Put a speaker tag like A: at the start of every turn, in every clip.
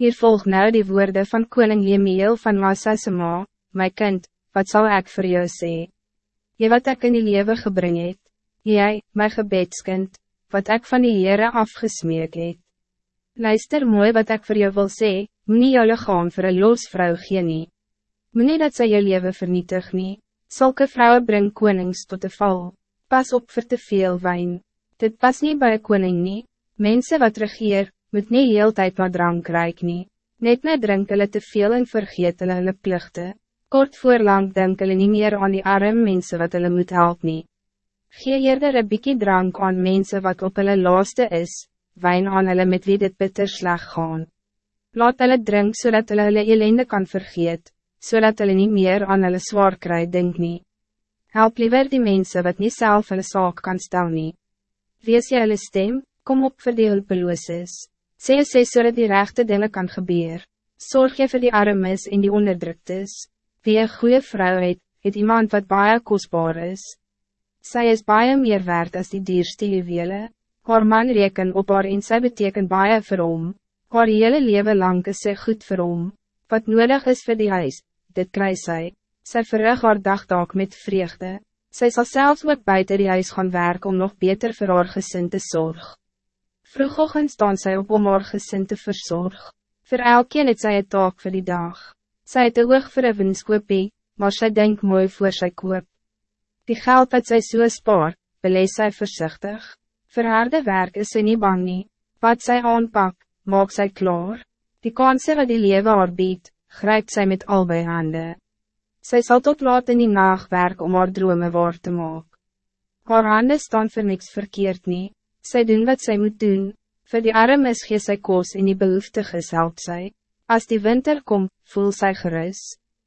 A: Hier volg nou die woorden van koning Jemiel van Masasema, my kind, wat zal ik voor jou sê? Jy wat ik in die leven gebring het, jy, my gebedskind, wat ik van die Heere afgesmeek het. Luister mooi wat ik voor jou wil sê, moet jou lichaam voor een los vrou gee nie. Moet dat sy jou leven vernietig nie. Zulke vrouwen bring konings tot de val. Pas op voor te veel wijn. Dit pas niet bij een koning nie. Mensen wat regeer, moet nie heel tijd wat drank krijg nie. Net net drink hulle te veel en vergeet hulle hulle plichte. Kort voorlang denk hulle nie meer aan die arme mensen wat hulle moet help nie. Gee eerder een bykie drank aan mensen wat op hulle laaste is, wijn aan hulle met wie dit bitter sleg gaan. Laat hulle drink zodat hulle hulle ellende kan vergeet, zodat hulle niet meer aan hulle zwaar kry denk nie. Help liever die mensen wat niet zelf hulle saak kan stel nie. Wees jy hulle stem, kom op vir die hulpeloosis. Sê jy sê so die rechte dingen kan gebeur. Zorg jy vir die armes en die onderdruktes. Wie een goede vrouw het, het iemand wat baie kostbaar is. Zij is baie meer waard als die dierste juwele. Haar man reken op haar en sy beteken baie vir hom. Haar hele leven lang is sy goed vir hom. Wat nodig is voor die huis, dit kry sy. Sy verrig haar dagdaak met vreugde. Sy sal selfs ook buiten die huis gaan werk om nog beter voor haar gezin te zorg. Vroegochtend staan sy op om haar gezin te verzorg. Voor elkeen het sy een taak voor die dag. Sy het een oog vir een winskoopie, maar sy denk mooi voor sy koop. Die geld dat sy so spaar, belees sy voorzichtig. Voor haar de werk is sy nie bang nie. Wat sy aanpak, maak sy klaar. Die kansen wat die lewe haar biedt, grijpt zij met albei handen. Zij zal tot laat in die nacht werk om haar drome waar te maken. Haar handen staan voor niks verkeerd niet. Zij doen wat zij moet doen. Voor die armes gee sy koos en die behoeftiges help sy. As die winter komt, voel sy gerus.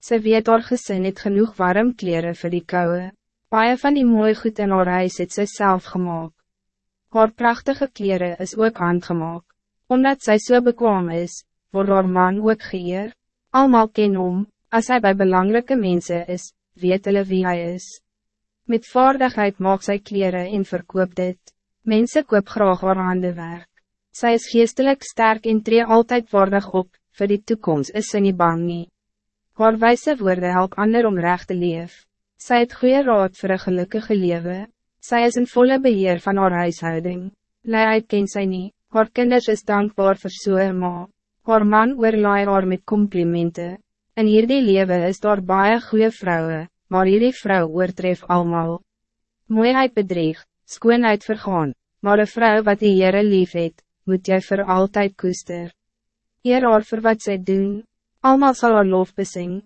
A: Sy weet haar gesin het genoeg warm kleren voor die kouwe. Baie van die mooi goed in haar huis het sy self gemaakt. Haar prachtige kleren is ook handgemaakt. Omdat zij zo so bekwaam is, wordt haar man ook geëerd. Almal ken om, als hij bij belangrijke mensen is, weet hulle wie hij is. Met vaardigheid maak sy kleren en verkoop dit. Mensen koop graag haar werk. Sy is geestelijk sterk en tree altijd waardig op, voor die toekomst is sy nie bang nie. Haar wijze woorde help ander om recht te leef. Sy het goede raad voor een gelukkige leven. Sy is een volle beheer van haar huishouding. Leiheid ken sy nie, haar kinders is dankbaar vir soe ma. Haar man oorlaai haar met complimenten. In hierdie leven is daar baie goede vrouwen, maar hierdie vrou oortref almal. Mooiheid bedrieg, skoonheid vergaan, maar een vrouw wat die Heere lief het, moet jy voor altijd koester. Eer haar vir wat sy doen, almal sal haar lof besing.